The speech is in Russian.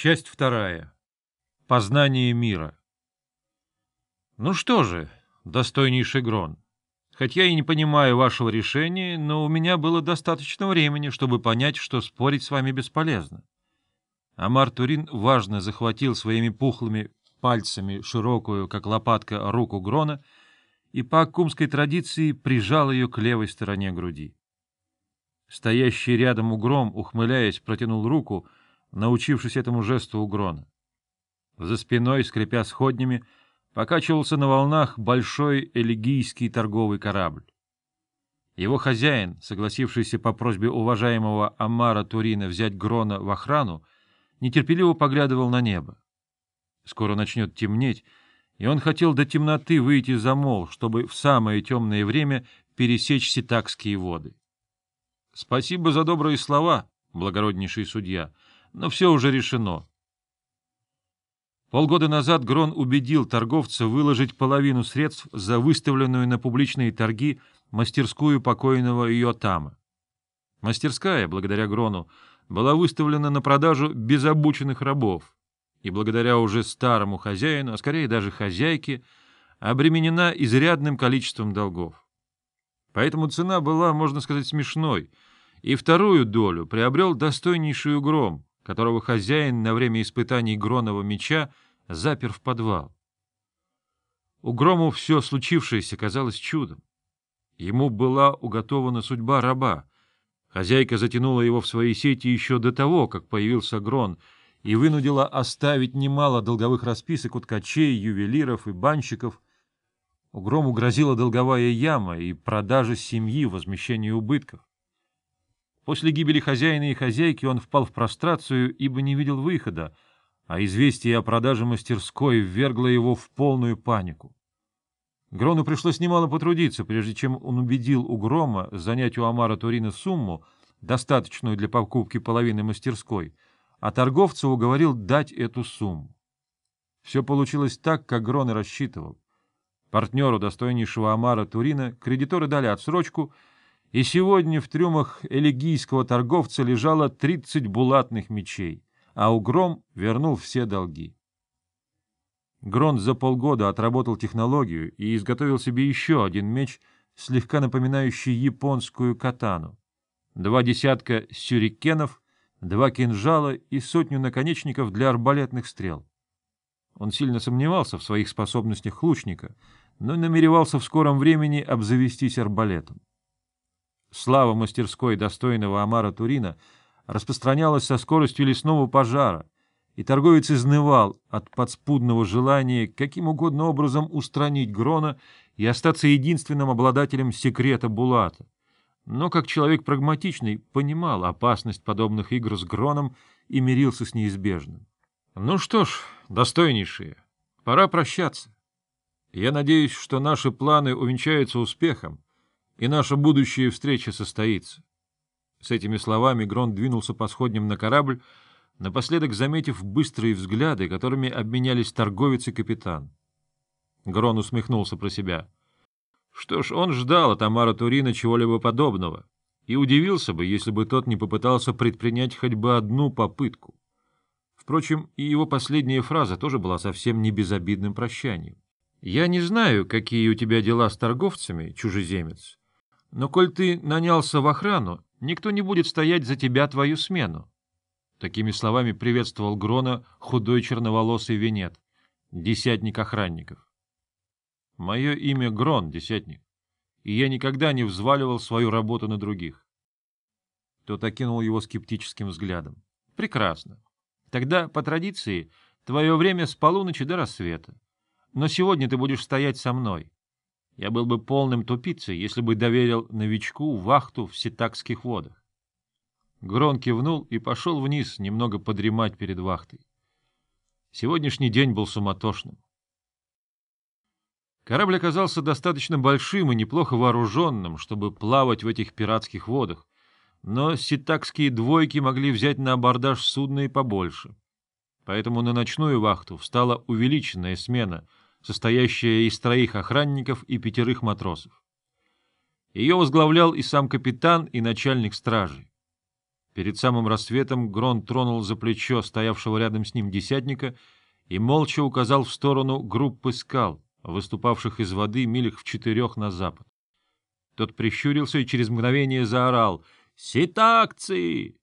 Часть вторая. Познание мира. Ну что же, достойнейший Грон, хоть я и не понимаю вашего решения, но у меня было достаточно времени, чтобы понять, что спорить с вами бесполезно. Амар Турин важно захватил своими пухлыми пальцами широкую, как лопатка, руку Грона и по аккумской традиции прижал ее к левой стороне груди. Стоящий рядом угром, ухмыляясь, протянул руку — научившись этому жесту у Грона. За спиной, скрипя сходнями, покачивался на волнах большой элегийский торговый корабль. Его хозяин, согласившийся по просьбе уважаемого Амара Турина взять Грона в охрану, нетерпеливо поглядывал на небо. Скоро начнет темнеть, и он хотел до темноты выйти за мол, чтобы в самое темное время пересечь ситакские воды. — Спасибо за добрые слова, благороднейший судья, — но все уже решено. Полгода назад Грон убедил торговца выложить половину средств за выставленную на публичные торги мастерскую покойного Йотама. Мастерская, благодаря Грону, была выставлена на продажу без обученных рабов, и благодаря уже старому хозяину, а скорее даже хозяйке, обременена изрядным количеством долгов. Поэтому цена была, можно сказать, смешной, и вторую долю приобрел достойнейший гром, которого хозяин на время испытаний Гронова меча запер в подвал. У Грому все случившееся казалось чудом. Ему была уготована судьба раба. Хозяйка затянула его в свои сети еще до того, как появился Грон, и вынудила оставить немало долговых расписок у ткачей, ювелиров и банщиков. У Грому грозила долговая яма и продажа семьи, возмещение убытков. После гибели хозяина и хозяйки он впал в прострацию, ибо не видел выхода, а известие о продаже мастерской ввергло его в полную панику. Грону пришлось немало потрудиться, прежде чем он убедил у Грома занять у Амара Турина сумму, достаточную для покупки половины мастерской, а торговца уговорил дать эту сумму. Все получилось так, как Грон и рассчитывал. Партнеру достойнейшего Амара Турина кредиторы дали отсрочку — и сегодня в трюмах элегийского торговца лежало 30 булатных мечей, а Угром вернул все долги. Грон за полгода отработал технологию и изготовил себе еще один меч, слегка напоминающий японскую катану. Два десятка сюрикенов, два кинжала и сотню наконечников для арбалетных стрел. Он сильно сомневался в своих способностях лучника, но намеревался в скором времени обзавестись арбалетом. Слава мастерской достойного Амара Турина распространялась со скоростью лесного пожара, и торговец изнывал от подспудного желания каким угодно образом устранить Грона и остаться единственным обладателем секрета Булата. Но, как человек прагматичный, понимал опасность подобных игр с Гроном и мирился с неизбежным. Ну что ж, достойнейшие, пора прощаться. Я надеюсь, что наши планы увенчаются успехом, и наша будущая встреча состоится. С этими словами Грон двинулся по сходням на корабль, напоследок заметив быстрые взгляды, которыми обменялись торговец и капитан. Грон усмехнулся про себя. Что ж, он ждал от Амара Турина чего-либо подобного и удивился бы, если бы тот не попытался предпринять хоть бы одну попытку. Впрочем, и его последняя фраза тоже была совсем не безобидным прощанием. «Я не знаю, какие у тебя дела с торговцами, чужеземец, но коль ты нанялся в охрану, никто не будет стоять за тебя твою смену. Такими словами приветствовал Грона худой черноволосый венет, десятник охранников. Мое имя Грон, десятник, и я никогда не взваливал свою работу на других. Тот окинул его скептическим взглядом. Прекрасно. Тогда, по традиции, твое время с полуночи до рассвета. Но сегодня ты будешь стоять со мной. Я был бы полным тупицей, если бы доверил новичку вахту в ситакских водах. Грон кивнул и пошел вниз немного подремать перед вахтой. Сегодняшний день был суматошным. Корабль оказался достаточно большим и неплохо вооруженным, чтобы плавать в этих пиратских водах, но ситакские двойки могли взять на абордаж судно и побольше. Поэтому на ночную вахту встала увеличенная смена — состоящая из троих охранников и пятерых матросов. Ее возглавлял и сам капитан, и начальник стражи. Перед самым рассветом Грон тронул за плечо стоявшего рядом с ним десятника и молча указал в сторону группы скал, выступавших из воды милях в четырех на запад. Тот прищурился и через мгновение заорал «Ситакцы!»